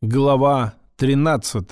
Глава 13.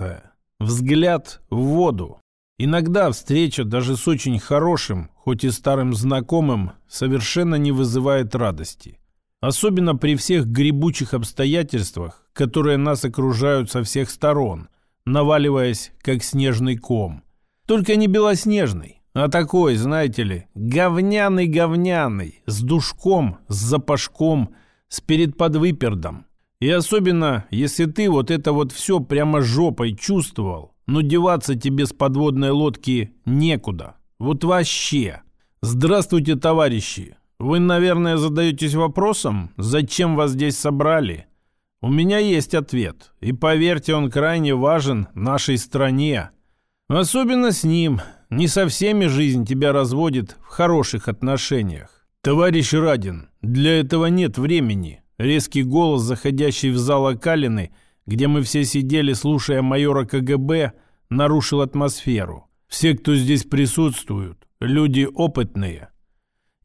Взгляд в воду. Иногда встреча даже с очень хорошим, хоть и старым знакомым, совершенно не вызывает радости. Особенно при всех гребучих обстоятельствах, которые нас окружают со всех сторон, наваливаясь, как снежный ком. Только не белоснежный, а такой, знаете ли, говняный-говняный, с душком, с запашком, с передподвыпердом. И особенно, если ты вот это вот все прямо жопой чувствовал, но деваться тебе с подводной лодки некуда. Вот вообще. Здравствуйте, товарищи. Вы, наверное, задаетесь вопросом, зачем вас здесь собрали? У меня есть ответ. И поверьте, он крайне важен нашей стране. Особенно с ним. Не со всеми жизнь тебя разводит в хороших отношениях. Товарищ Радин, для этого нет времени. Резкий голос, заходящий в зал Акалины, где мы все сидели, слушая майора КГБ, нарушил атмосферу. Все, кто здесь присутствуют, люди опытные.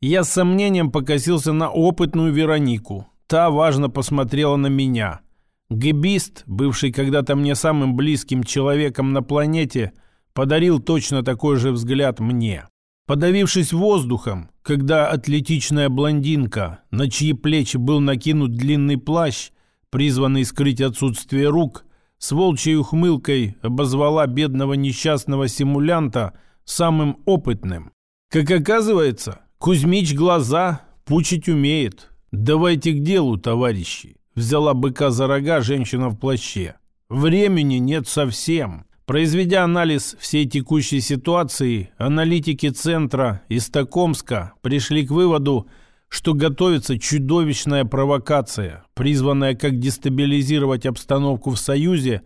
Я с сомнением покосился на опытную Веронику. Та важно посмотрела на меня. Гибист, бывший когда-то мне самым близким человеком на планете, подарил точно такой же взгляд мне. Подавившись воздухом, когда атлетичная блондинка, на чьи плечи был накинут длинный плащ, призванный скрыть отсутствие рук, с волчьей ухмылкой обозвала бедного несчастного симулянта самым опытным. Как оказывается, Кузьмич глаза пучить умеет. Давайте к делу, товарищи. Взяла быка за рога женщина в плаще. Времени нет совсем. Произведя анализ всей текущей ситуации, аналитики Центра из Токомска пришли к выводу, что готовится чудовищная провокация, призванная как дестабилизировать обстановку в Союзе,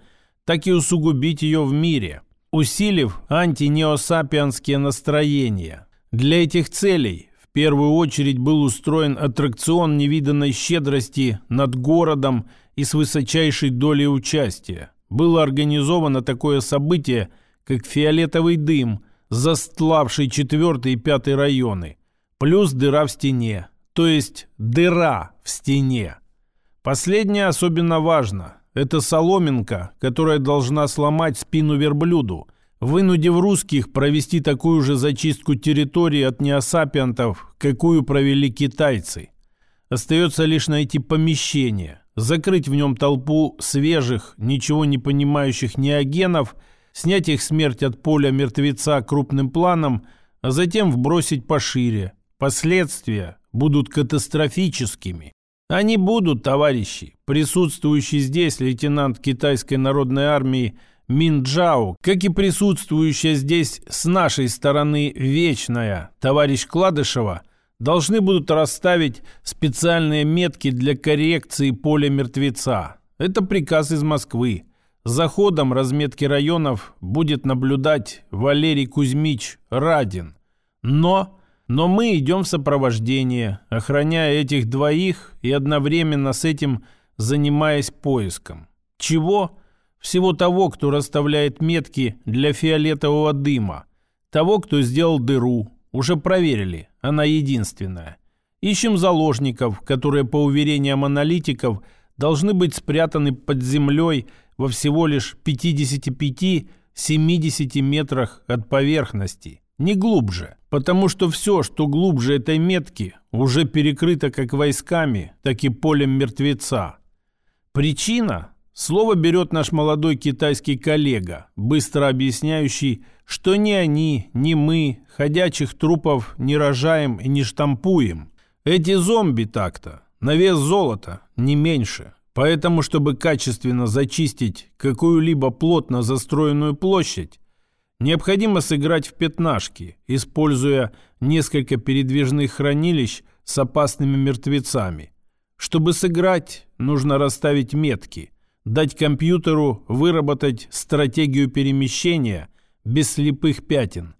так и усугубить ее в мире, усилив антинеосапианские настроения. Для этих целей в первую очередь был устроен аттракцион невиданной щедрости над городом и с высочайшей долей участия было организовано такое событие, как фиолетовый дым, застлавший четвертый и пятый районы, плюс дыра в стене, то есть дыра в стене. Последнее особенно важно. Это соломинка, которая должна сломать спину верблюду, вынудив русских провести такую же зачистку территории от неосапиантов, какую провели китайцы. Остается лишь найти помещение, закрыть в нем толпу свежих, ничего не понимающих неогенов, снять их смерть от поля мертвеца крупным планом, а затем вбросить пошире. Последствия будут катастрофическими. Они будут, товарищи. Присутствующий здесь лейтенант китайской народной армии Мин Джао, как и присутствующая здесь с нашей стороны вечная товарищ Кладышева – должны будут расставить специальные метки для коррекции поля мертвеца. Это приказ из Москвы. За ходом разметки районов будет наблюдать Валерий Кузьмич Радин. Но, но мы идем в сопровождение, охраняя этих двоих и одновременно с этим занимаясь поиском. Чего? Всего того, кто расставляет метки для фиолетового дыма. Того, кто сделал дыру. Уже проверили. Она единственная. Ищем заложников, которые, по уверениям аналитиков, должны быть спрятаны под землей во всего лишь 55-70 метрах от поверхности. Не глубже, потому что все, что глубже этой метки, уже перекрыто как войсками, так и полем мертвеца. Причина? Слово берет наш молодой китайский коллега, быстро объясняющий, что ни они, ни мы ходячих трупов не рожаем и не штампуем. Эти зомби так-то, на вес золота, не меньше. Поэтому, чтобы качественно зачистить какую-либо плотно застроенную площадь, необходимо сыграть в пятнашки, используя несколько передвижных хранилищ с опасными мертвецами. Чтобы сыграть, нужно расставить метки, дать компьютеру выработать стратегию перемещения – без слепых пятен.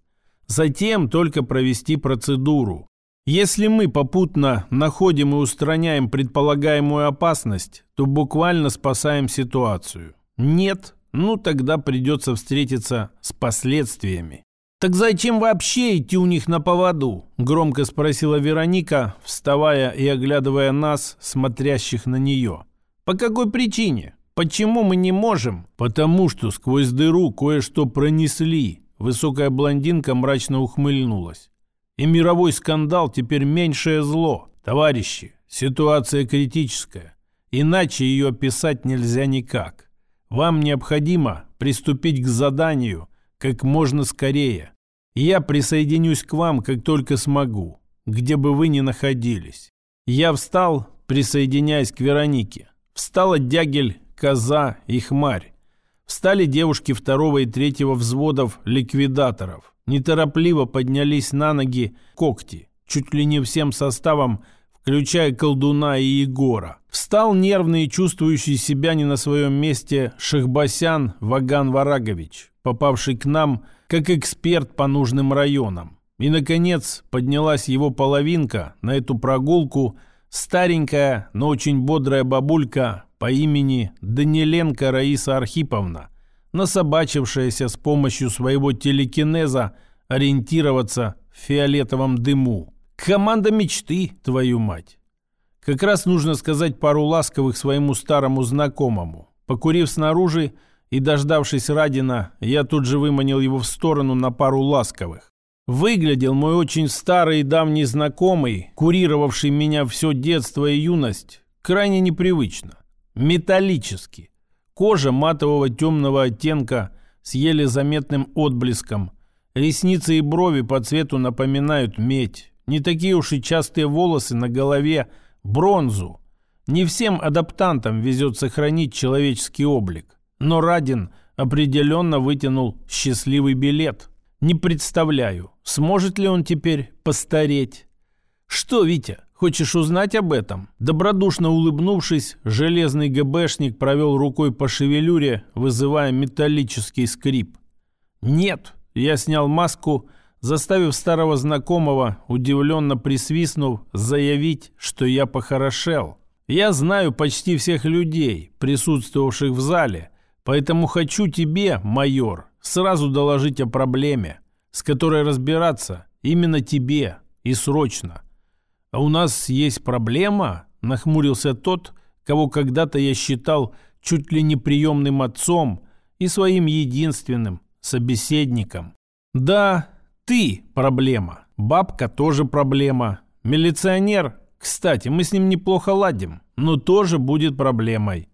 Затем только провести процедуру. Если мы попутно находим и устраняем предполагаемую опасность, то буквально спасаем ситуацию. Нет, ну тогда придется встретиться с последствиями. «Так зачем вообще идти у них на поводу?» – громко спросила Вероника, вставая и оглядывая нас, смотрящих на нее. «По какой причине? Почему мы не можем? Потому что сквозь дыру кое-что пронесли. Высокая блондинка мрачно ухмыльнулась. И мировой скандал теперь меньшее зло. Товарищи, ситуация критическая. Иначе ее описать нельзя никак. Вам необходимо приступить к заданию как можно скорее. Я присоединюсь к вам, как только смогу, где бы вы ни находились. Я встал, присоединяясь к Веронике. Встала Дягель, Коза и Хмарь. Встали девушки второго и третьего взводов ликвидаторов. Неторопливо поднялись на ноги когти, чуть ли не всем составом, включая колдуна и Егора. Встал нервный и чувствующий себя не на своем месте Шахбасян Ваган Варагович, попавший к нам как эксперт по нужным районам. И, наконец, поднялась его половинка на эту прогулку старенькая, но очень бодрая бабулька по имени Даниленко Раиса Архиповна, насобачившаяся с помощью своего телекинеза ориентироваться в фиолетовом дыму. Команда мечты, твою мать. Как раз нужно сказать пару ласковых своему старому знакомому. Покурив снаружи, и, дождавшись Радина, я тут же выманил его в сторону на пару ласковых. Выглядел мой очень старый и давний знакомый, курировавший меня все детство и юность, крайне непривычно. Металлически. Кожа матового темного оттенка с еле заметным отблеском. Ресницы и брови по цвету напоминают медь. Не такие уж и частые волосы на голове, бронзу. Не всем адаптантам везет сохранить человеческий облик. Но Радин определенно вытянул счастливый билет. Не представляю, сможет ли он теперь постареть. Что, Витя, хочешь узнать об этом? Добродушно улыбнувшись, железный ГБшник провел рукой по шевелюре, вызывая металлический скрип. Нет, я снял маску, заставив старого знакомого, удивленно присвистнув, заявить, что я похорошел. Я знаю почти всех людей, присутствовавших в зале, Поэтому хочу тебе, майор, сразу доложить о проблеме, с которой разбираться именно тебе и срочно. А у нас есть проблема, нахмурился тот, кого когда-то я считал чуть ли не приемным отцом и своим единственным собеседником. Да, ты проблема, бабка тоже проблема, милиционер, кстати, мы с ним неплохо ладим, но тоже будет проблемой.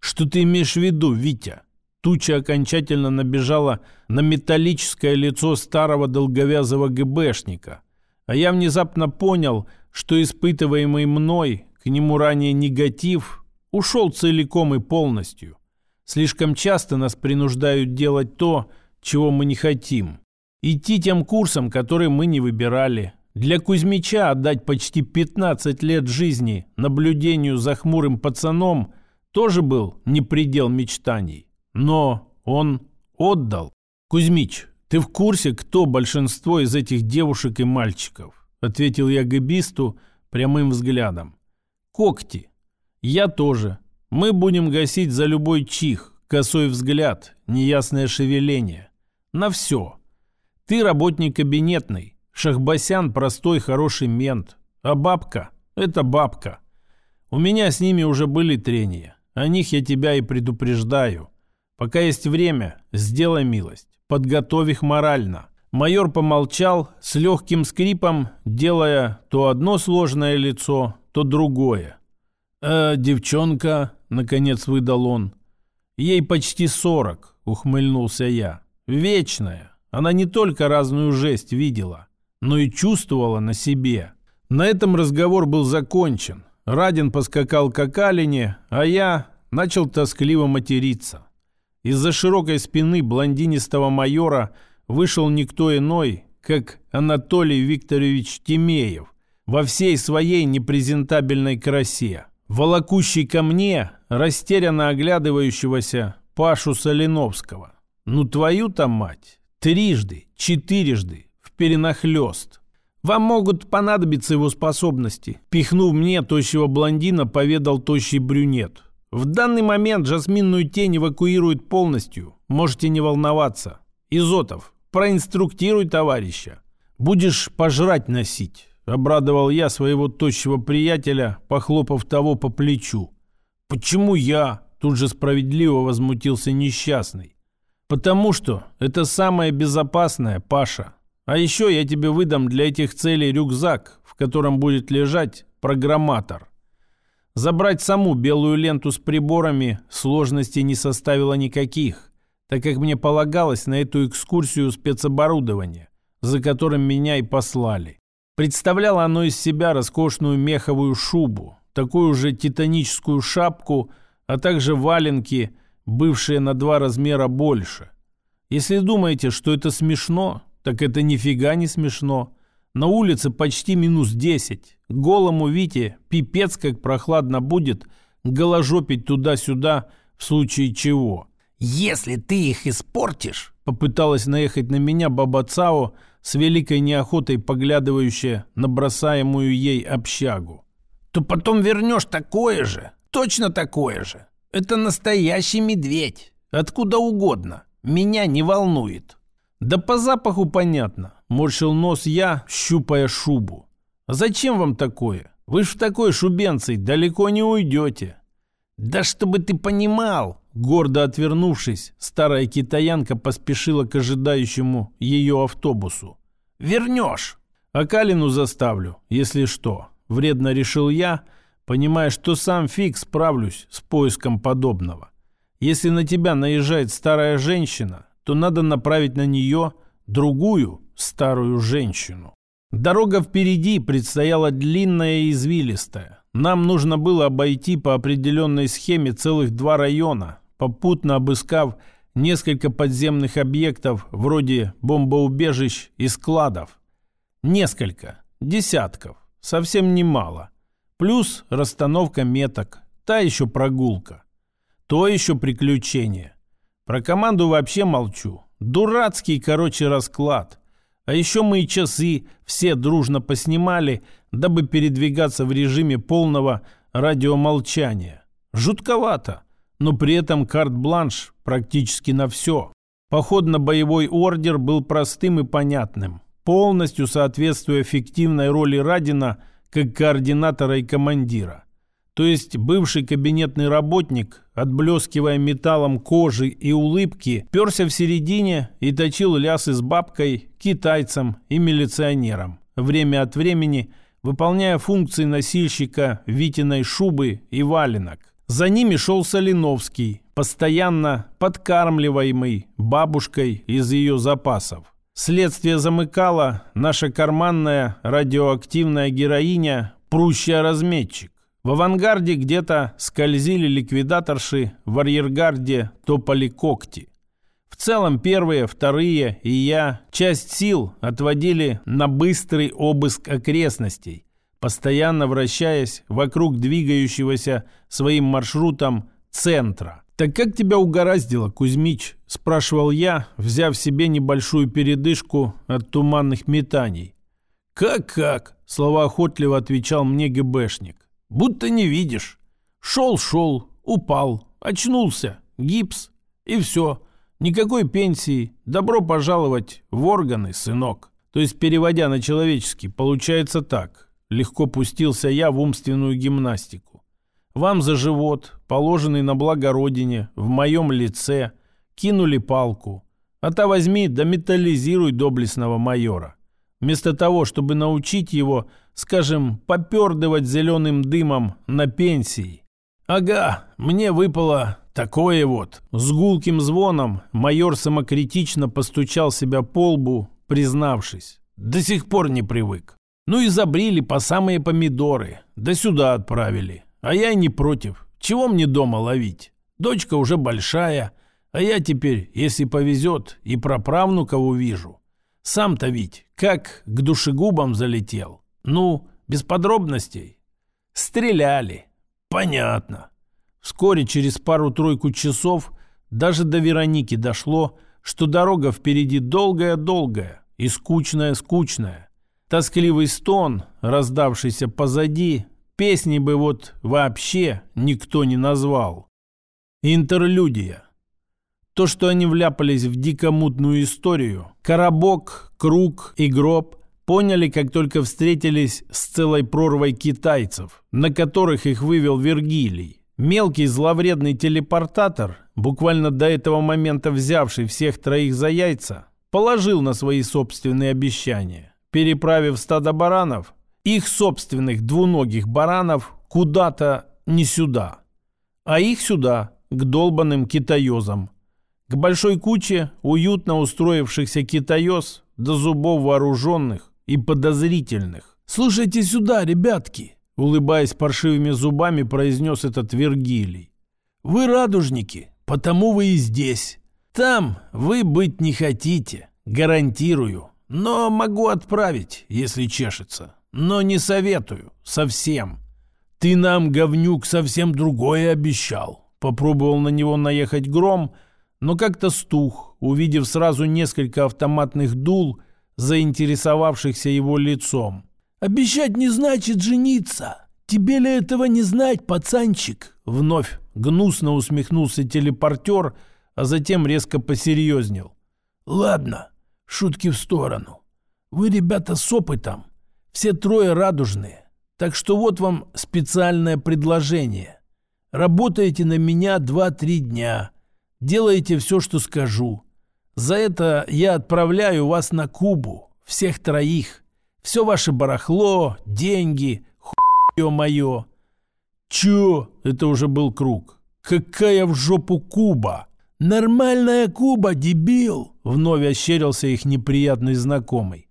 «Что ты имеешь в виду, Витя?» Туча окончательно набежала на металлическое лицо старого долговязого ГБшника. А я внезапно понял, что испытываемый мной к нему ранее негатив ушел целиком и полностью. Слишком часто нас принуждают делать то, чего мы не хотим. Идти тем курсом, который мы не выбирали. Для Кузьмича отдать почти 15 лет жизни наблюдению за хмурым пацаном – тоже был не предел мечтаний. Но он отдал. «Кузьмич, ты в курсе, кто большинство из этих девушек и мальчиков?» Ответил я габисту прямым взглядом. «Когти. Я тоже. Мы будем гасить за любой чих, косой взгляд, неясное шевеление. На все. Ты работник кабинетный, Шахбасян простой хороший мент, а бабка – это бабка. У меня с ними уже были трения. О них я тебя и предупреждаю. Пока есть время, сделай милость. Подготовь их морально». Майор помолчал с легким скрипом, делая то одно сложное лицо, то другое. «Э, девчонка», — наконец выдал он. «Ей почти сорок», — ухмыльнулся я. «Вечная. Она не только разную жесть видела, но и чувствовала на себе». На этом разговор был закончен. Радин поскакал к окалине, а я начал тоскливо материться. Из-за широкой спины блондинистого майора вышел никто иной, как Анатолий Викторович Тимеев во всей своей непрезентабельной красе, волокущий ко мне, растерянно оглядывающегося Пашу Соленовского. Ну твою-то мать! Трижды, четырежды, в перенахлёст. Вам могут понадобиться его способности. Пихнув мне тощего блондина, поведал тощий брюнет. В данный момент жасминную тень эвакуируют полностью. Можете не волноваться. Изотов, проинструктируй товарища. Будешь пожрать носить. Обрадовал я своего тощего приятеля, похлопав того по плечу. «Почему я?» Тут же справедливо возмутился несчастный. Потому что это самое безопасное, Паша. А еще я тебе выдам для этих целей рюкзак, в котором будет лежать программатор. Забрать саму белую ленту с приборами сложностей не составило никаких, так как мне полагалось на эту экскурсию спецоборудование, за которым меня и послали. Представляло оно из себя роскошную меховую шубу, такую же титаническую шапку, а также валенки, бывшие на два размера больше. Если думаете, что это смешно, так это нифига не смешно. На улице почти минус 10. Голому Вите пипец как прохладно будет голожопить туда-сюда в случае чего. «Если ты их испортишь...» Попыталась наехать на меня Баба Цао, с великой неохотой поглядывающая на бросаемую ей общагу. «То потом вернешь такое же, точно такое же. Это настоящий медведь. Откуда угодно. Меня не волнует». «Да по запаху понятно», — морщил нос я, щупая шубу. «А зачем вам такое? Вы ж в такой шубенцей далеко не уйдете». «Да чтобы ты понимал!» Гордо отвернувшись, старая китаянка поспешила к ожидающему ее автобусу. «Вернешь!» «А Калину заставлю, если что», — вредно решил я, понимая, что сам фиг справлюсь с поиском подобного. «Если на тебя наезжает старая женщина, то надо направить на нее другую старую женщину. Дорога впереди предстояла длинная и извилистая. Нам нужно было обойти по определенной схеме целых два района, попутно обыскав несколько подземных объектов вроде бомбоубежищ и складов. Несколько, десятков, совсем немало. Плюс расстановка меток, та еще прогулка. То еще приключение. Про команду вообще молчу. Дурацкий, короче, расклад. А еще мы и часы все дружно поснимали, дабы передвигаться в режиме полного радиомолчания. Жутковато, но при этом карт-бланш практически на все. Походно-боевой ордер был простым и понятным, полностью соответствуя эффективной роли Радина как координатора и командира. То есть бывший кабинетный работник, отблескивая металлом кожи и улыбки, перся в середине и точил лясы с бабкой, китайцам и милиционерам, время от времени выполняя функции носильщика Витиной шубы и валенок. За ними шел Солиновский, постоянно подкармливаемый бабушкой из ее запасов. Следствие замыкала наша карманная радиоактивная героиня, прущая разметчик. В авангарде где-то скользили ликвидаторши, в арьергарде топали когти. В целом первые, вторые и я часть сил отводили на быстрый обыск окрестностей, постоянно вращаясь вокруг двигающегося своим маршрутом центра. «Так как тебя угораздило, Кузьмич?» – спрашивал я, взяв себе небольшую передышку от туманных метаний. «Как-как?» – словоохотливо отвечал мне ГБшник. Будто не видишь. Шел-шел, упал, очнулся, гипс, и все. Никакой пенсии. Добро пожаловать в органы, сынок. То есть, переводя на человеческий, получается так. Легко пустился я в умственную гимнастику. Вам за живот, положенный на благо родине, в моем лице, кинули палку. А то возьми да металлизируй доблестного майора. Вместо того, чтобы научить его скажем, попердывать зеленым дымом на пенсии. Ага, мне выпало такое вот. С гулким звоном майор самокритично постучал себя по лбу, признавшись. До сих пор не привык. Ну и забрили по самые помидоры. Да сюда отправили. А я и не против. Чего мне дома ловить? Дочка уже большая, а я теперь, если повезет, и праправнука увижу. Сам-то ведь как к душегубам залетел. Ну, без подробностей. Стреляли. Понятно. Вскоре, через пару-тройку часов, даже до Вероники дошло, что дорога впереди долгая-долгая и скучная-скучная. Тоскливый стон, раздавшийся позади, песни бы вот вообще никто не назвал. Интерлюдия. То, что они вляпались в дико мутную историю, коробок, круг и гроб, поняли, как только встретились с целой прорвой китайцев, на которых их вывел Вергилий. Мелкий зловредный телепортатор, буквально до этого момента взявший всех троих за яйца, положил на свои собственные обещания, переправив стадо баранов, их собственных двуногих баранов, куда-то не сюда, а их сюда, к долбанным китаёзам. К большой куче уютно устроившихся китаёз до зубов вооруженных и подозрительных. «Слушайте сюда, ребятки!» Улыбаясь паршивыми зубами, произнес этот Вергилий. «Вы радужники, потому вы и здесь. Там вы быть не хотите, гарантирую. Но могу отправить, если чешется. Но не советую, совсем. Ты нам, говнюк, совсем другое обещал». Попробовал на него наехать гром, но как-то стух, увидев сразу несколько автоматных дул, заинтересовавшихся его лицом. «Обещать не значит жениться. Тебе ли этого не знать, пацанчик?» Вновь гнусно усмехнулся телепортер, а затем резко посерьезнел. «Ладно, шутки в сторону. Вы, ребята, с опытом. Все трое радужные. Так что вот вам специальное предложение. Работаете на меня два-три дня. Делаете все, что скажу. За это я отправляю вас на Кубу, всех троих. Все ваше барахло, деньги, хуе мое. Чё? Это уже был круг. Какая в жопу Куба? Нормальная Куба, дебил! Вновь ощерился их неприятный знакомый.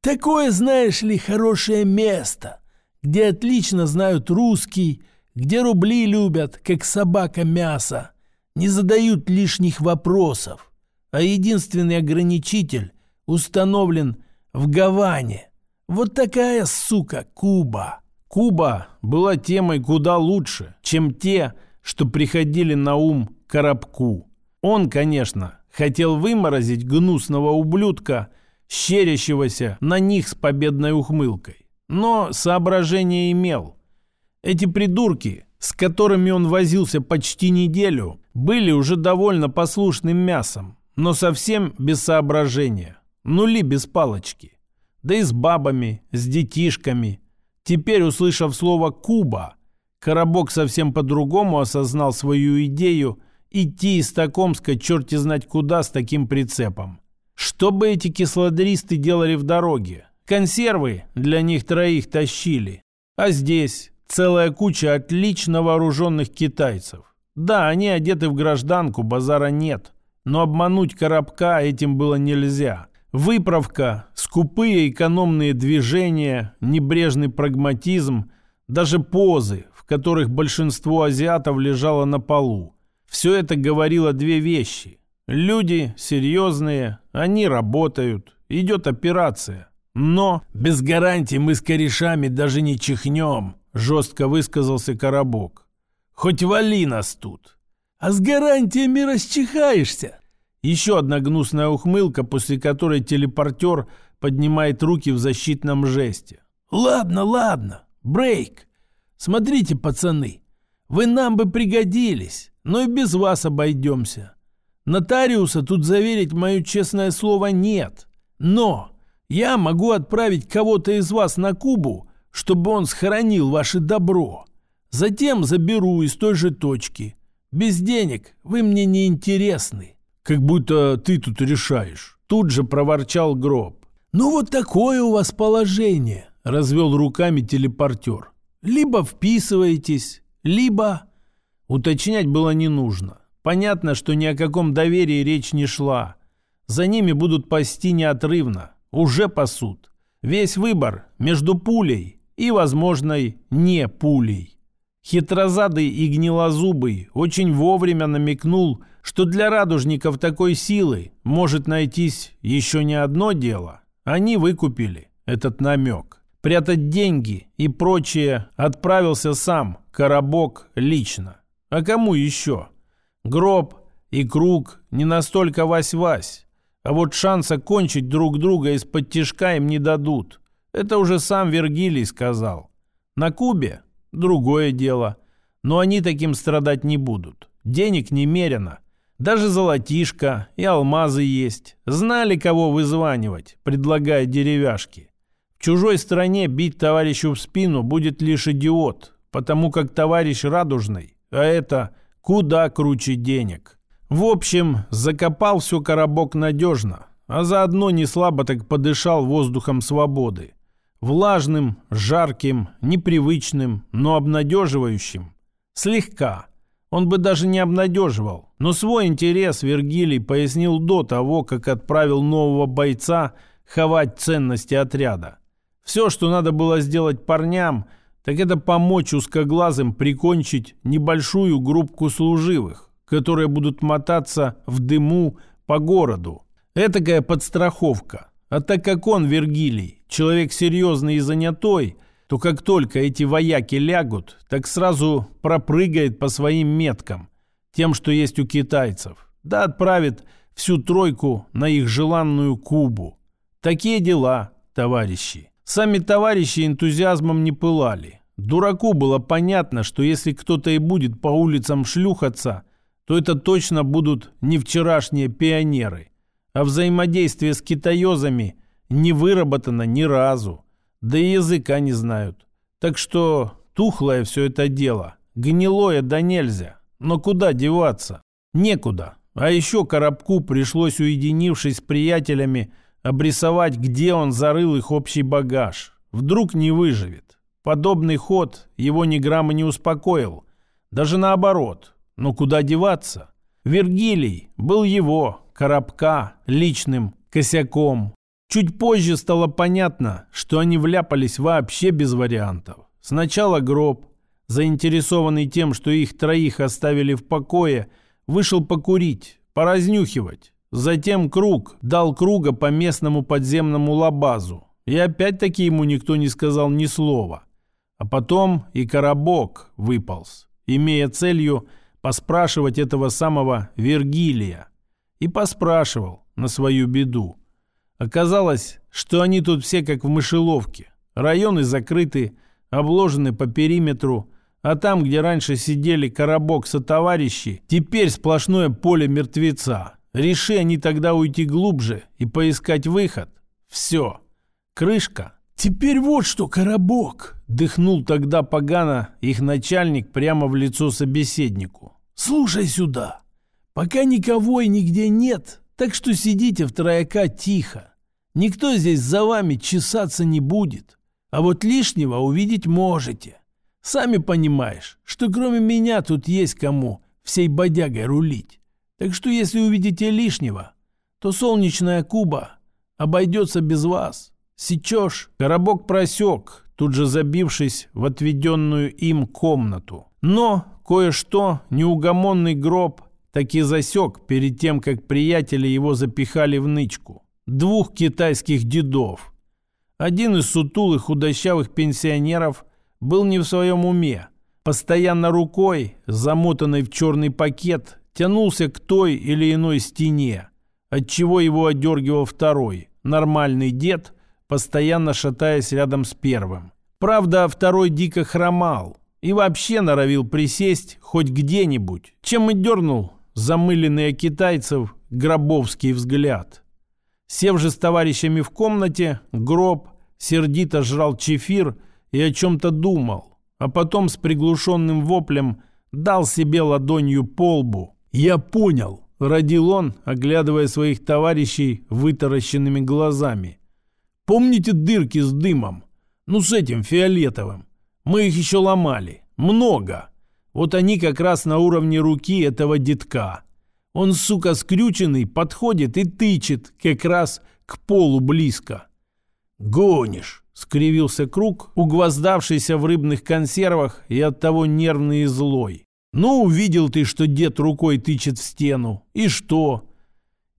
Такое, знаешь ли, хорошее место, где отлично знают русский, где рубли любят, как собака мясо, не задают лишних вопросов, а единственный ограничитель установлен в Гаване. Вот такая, сука, Куба. Куба была темой куда лучше, чем те, что приходили на ум Коробку. Он, конечно, хотел выморозить гнусного ублюдка, щерящегося на них с победной ухмылкой. Но соображение имел. Эти придурки, с которыми он возился почти неделю, были уже довольно послушным мясом, но совсем без соображения. Нули без палочки да и с бабами, с детишками. Теперь, услышав слово «Куба», Коробок совсем по-другому осознал свою идею идти из Токомска черти знать куда с таким прицепом. Что бы эти кислодристы делали в дороге? Консервы для них троих тащили. А здесь целая куча отлично вооруженных китайцев. Да, они одеты в гражданку, базара нет. Но обмануть Коробка этим было нельзя. Выправка, скупые экономные движения, небрежный прагматизм, даже позы, в которых большинство азиатов лежало на полу. Все это говорило две вещи. Люди серьезные, они работают, идет операция. Но без гарантии мы с корешами даже не чихнем, жестко высказался Коробок. Хоть вали нас тут. А с гарантиями расчихаешься, еще одна гнусная ухмылка, после которой телепортер поднимает руки в защитном жесте. «Ладно, ладно, брейк. Смотрите, пацаны, вы нам бы пригодились, но и без вас обойдемся. Нотариуса тут заверить мое честное слово нет. Но я могу отправить кого-то из вас на Кубу, чтобы он сохранил ваше добро. Затем заберу из той же точки. Без денег вы мне не интересны. Как будто ты тут решаешь. Тут же проворчал гроб. «Ну вот такое у вас положение», — развел руками телепортер. «Либо вписываетесь, либо...» Уточнять было не нужно. Понятно, что ни о каком доверии речь не шла. За ними будут пасти неотрывно. Уже пасут. Весь выбор между пулей и возможной не пулей. Хитрозадый и гнилозубый очень вовремя намекнул, что для радужников такой силы может найтись еще не одно дело. Они выкупили этот намек. Прятать деньги и прочее отправился сам Коробок лично. А кому еще? Гроб и Круг не настолько вась-вась. А вот шанса кончить друг друга из-под тишка им не дадут. Это уже сам Вергилий сказал. На Кубе другое дело. Но они таким страдать не будут. Денег немерено. Даже золотишко и алмазы есть. Знали, кого вызванивать, предлагая деревяшки. В чужой стране бить товарищу в спину будет лишь идиот, потому как товарищ Радужный а это куда круче денег. В общем, закопал все коробок надежно, а заодно не слабо так подышал воздухом свободы. Влажным, жарким, непривычным, но обнадеживающим. Слегка. Он бы даже не обнадеживал. Но свой интерес Вергилий пояснил до того, как отправил нового бойца ховать ценности отряда. Все, что надо было сделать парням, так это помочь узкоглазым прикончить небольшую группку служивых, которые будут мотаться в дыму по городу. Этакая подстраховка. А так как он, Вергилий, человек серьезный и занятой – то как только эти вояки лягут, так сразу пропрыгает по своим меткам, тем, что есть у китайцев, да отправит всю тройку на их желанную Кубу. Такие дела, товарищи. Сами товарищи энтузиазмом не пылали. Дураку было понятно, что если кто-то и будет по улицам шлюхаться, то это точно будут не вчерашние пионеры. А взаимодействие с китаёзами не выработано ни разу да и языка не знают. Так что тухлое все это дело, гнилое да нельзя. Но куда деваться? Некуда. А еще Коробку пришлось, уединившись с приятелями, обрисовать, где он зарыл их общий багаж. Вдруг не выживет. Подобный ход его ни грамма не успокоил. Даже наоборот. Но куда деваться? Вергилий был его, Коробка, личным косяком. Чуть позже стало понятно, что они вляпались вообще без вариантов. Сначала гроб, заинтересованный тем, что их троих оставили в покое, вышел покурить, поразнюхивать. Затем круг дал круга по местному подземному лабазу. И опять-таки ему никто не сказал ни слова. А потом и коробок выполз, имея целью поспрашивать этого самого Вергилия. И поспрашивал на свою беду. Оказалось, что они тут все как в мышеловке. Районы закрыты, обложены по периметру, а там, где раньше сидели коробок со товарищи, теперь сплошное поле мертвеца. Реши они тогда уйти глубже и поискать выход. Все. Крышка. «Теперь вот что, коробок!» — дыхнул тогда погано их начальник прямо в лицо собеседнику. «Слушай сюда. Пока никого и нигде нет, так что сидите в трояка тихо. Никто здесь за вами чесаться не будет. А вот лишнего увидеть можете. Сами понимаешь, что кроме меня тут есть кому всей бодягой рулить. Так что если увидите лишнего, то солнечная Куба обойдется без вас. Сечешь, коробок просек, тут же забившись в отведенную им комнату. Но кое-что неугомонный гроб таки засек перед тем, как приятели его запихали в нычку двух китайских дедов. Один из сутулых худощавых пенсионеров был не в своем уме. Постоянно рукой, замотанной в черный пакет, тянулся к той или иной стене, отчего его отдергивал второй, нормальный дед, постоянно шатаясь рядом с первым. Правда, второй дико хромал и вообще норовил присесть хоть где-нибудь, чем и дернул замыленный китайцев гробовский взгляд. Сев же с товарищами в комнате, гроб сердито жрал чефир и о чем-то думал, а потом с приглушенным воплем дал себе ладонью по лбу. «Я понял», — родил он, оглядывая своих товарищей вытаращенными глазами. «Помните дырки с дымом? Ну, с этим фиолетовым. Мы их еще ломали. Много. Вот они как раз на уровне руки этого детка. Он, сука, скрюченный, подходит и тычет как раз к полу близко. «Гонишь!» — скривился круг, угвоздавшийся в рыбных консервах и оттого нервный и злой. «Ну, увидел ты, что дед рукой тычет в стену. И что?»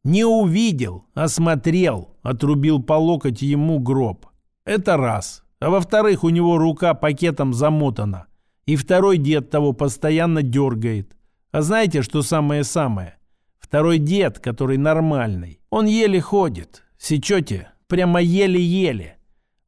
«Не увидел, а смотрел», — отрубил по локоть ему гроб. «Это раз. А во-вторых, у него рука пакетом замотана. И второй дед того постоянно дергает. А знаете, что самое-самое? Второй дед, который нормальный. Он еле ходит. Сечете? Прямо еле-еле.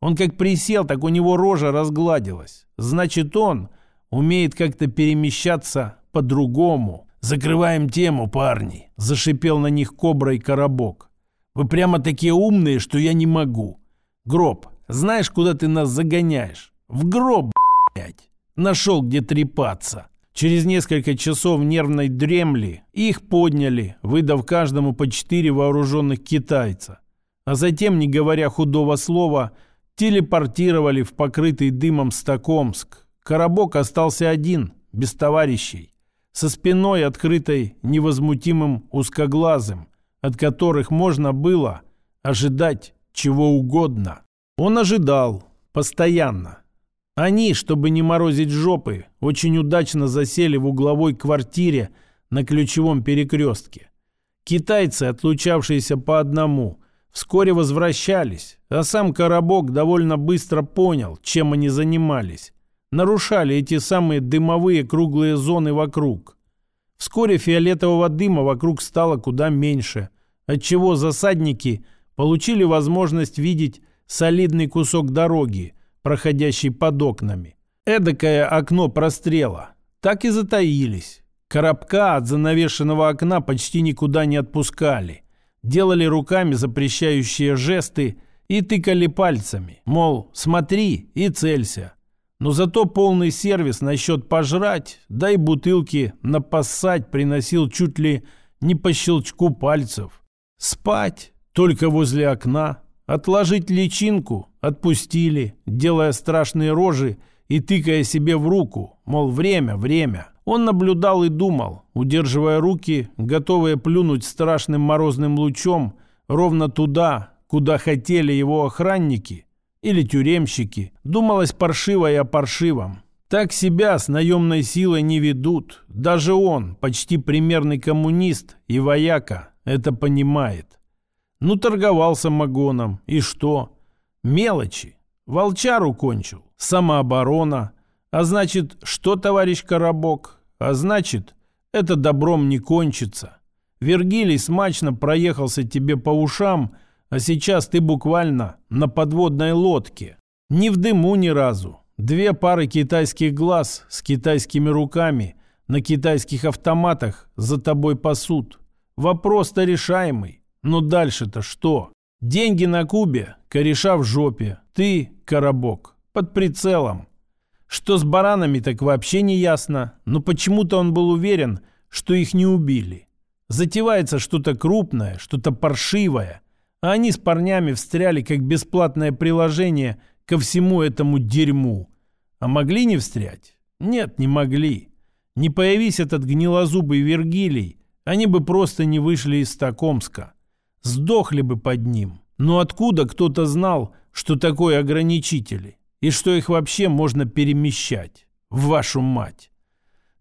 Он как присел, так у него рожа разгладилась. Значит, он умеет как-то перемещаться по-другому. «Закрываем тему, парни!» – зашипел на них кобра и коробок. «Вы прямо такие умные, что я не могу. Гроб, знаешь, куда ты нас загоняешь? В гроб, блядь! Нашел, где трепаться!» Через несколько часов нервной дремли их подняли, выдав каждому по четыре вооруженных китайца. А затем, не говоря худого слова, телепортировали в покрытый дымом Стокомск. Коробок остался один, без товарищей, со спиной открытой невозмутимым узкоглазым, от которых можно было ожидать чего угодно. Он ожидал постоянно. Они, чтобы не морозить жопы, очень удачно засели в угловой квартире на ключевом перекрестке. Китайцы, отлучавшиеся по одному, вскоре возвращались, а сам Коробок довольно быстро понял, чем они занимались. Нарушали эти самые дымовые круглые зоны вокруг. Вскоре фиолетового дыма вокруг стало куда меньше, отчего засадники получили возможность видеть солидный кусок дороги, проходящий под окнами. Эдакое окно прострела. Так и затаились. Коробка от занавешенного окна почти никуда не отпускали. Делали руками запрещающие жесты и тыкали пальцами. Мол, смотри и целься. Но зато полный сервис насчет пожрать, да и бутылки напасать приносил чуть ли не по щелчку пальцев. Спать только возле окна, отложить личинку отпустили, делая страшные рожи и тыкая себе в руку, мол, время, время. Он наблюдал и думал, удерживая руки, готовые плюнуть страшным морозным лучом ровно туда, куда хотели его охранники или тюремщики. Думалось паршиво и о паршивом. Так себя с наемной силой не ведут. Даже он, почти примерный коммунист и вояка, это понимает. Ну, торговал самогоном. И что? Мелочи. Волчару кончил. Самооборона. А значит, что, товарищ Коробок? А значит, это добром не кончится. Вергилий смачно проехался тебе по ушам, а сейчас ты буквально на подводной лодке. Ни в дыму ни разу. Две пары китайских глаз с китайскими руками на китайских автоматах за тобой пасут. Вопрос-то решаемый. Но дальше-то что? Деньги на Кубе, кореша в жопе. Ты, коробок, под прицелом. Что с баранами, так вообще не ясно. Но почему-то он был уверен, что их не убили. Затевается что-то крупное, что-то паршивое. А они с парнями встряли как бесплатное приложение ко всему этому дерьму. А могли не встрять? Нет, не могли. Не появись этот гнилозубый Вергилий, они бы просто не вышли из Стокомска. Сдохли бы под ним. Но откуда кто-то знал, что такое ограничители? И что их вообще можно перемещать? В вашу мать!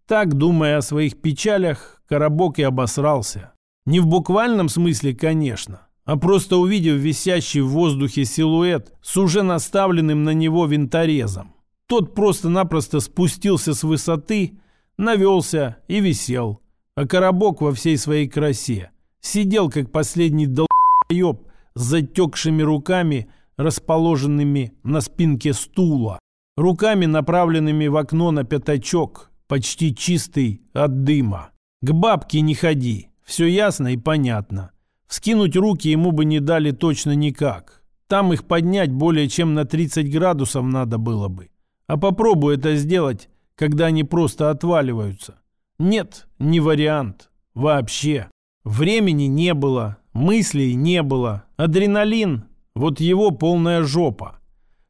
Так, думая о своих печалях, Коробок и обосрался. Не в буквальном смысле, конечно, а просто увидев висящий в воздухе силуэт с уже наставленным на него винторезом. Тот просто-напросто спустился с высоты, навелся и висел, а Коробок во всей своей красе Сидел, как последний долбоеб, с затекшими руками, расположенными на спинке стула. Руками, направленными в окно на пятачок, почти чистый от дыма. К бабке не ходи, все ясно и понятно. Вскинуть руки ему бы не дали точно никак. Там их поднять более чем на 30 градусов надо было бы. А попробуй это сделать, когда они просто отваливаются. Нет, не вариант. Вообще. Времени не было, мыслей не было. Адреналин – вот его полная жопа.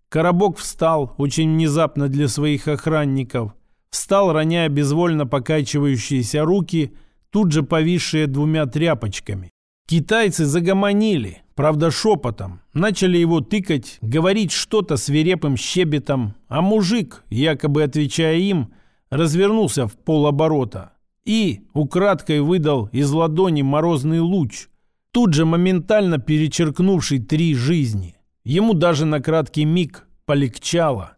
Коробок встал очень внезапно для своих охранников. Встал, роняя безвольно покачивающиеся руки, тут же повисшие двумя тряпочками. Китайцы загомонили, правда шепотом. Начали его тыкать, говорить что-то свирепым щебетом. А мужик, якобы отвечая им, развернулся в полоборота и украдкой выдал из ладони морозный луч, тут же моментально перечеркнувший три жизни. Ему даже на краткий миг полегчало.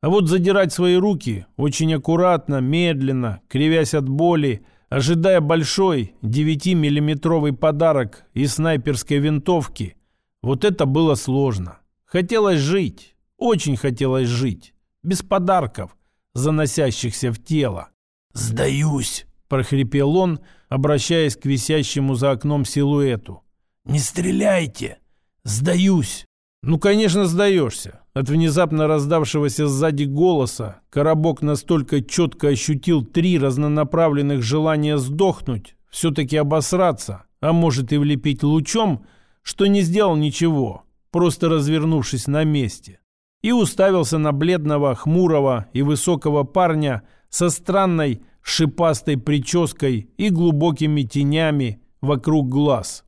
А вот задирать свои руки очень аккуратно, медленно, кривясь от боли, ожидая большой 9-миллиметровый подарок из снайперской винтовки, вот это было сложно. Хотелось жить, очень хотелось жить, без подарков, заносящихся в тело. «Сдаюсь!» – прохрипел он, обращаясь к висящему за окном силуэту. «Не стреляйте! Сдаюсь!» «Ну, конечно, сдаешься». От внезапно раздавшегося сзади голоса Коробок настолько четко ощутил три разнонаправленных желания сдохнуть, все-таки обосраться, а может и влепить лучом, что не сделал ничего, просто развернувшись на месте. И уставился на бледного, хмурого и высокого парня со странной шипастой прической и глубокими тенями вокруг глаз.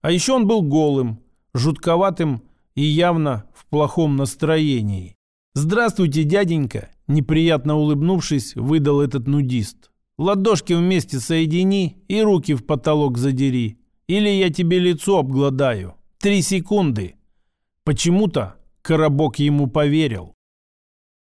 А еще он был голым, жутковатым и явно в плохом настроении. «Здравствуйте, дяденька!» Неприятно улыбнувшись, выдал этот нудист. «Ладошки вместе соедини и руки в потолок задери. Или я тебе лицо обгладаю. Три секунды!» Почему-то Коробок ему поверил.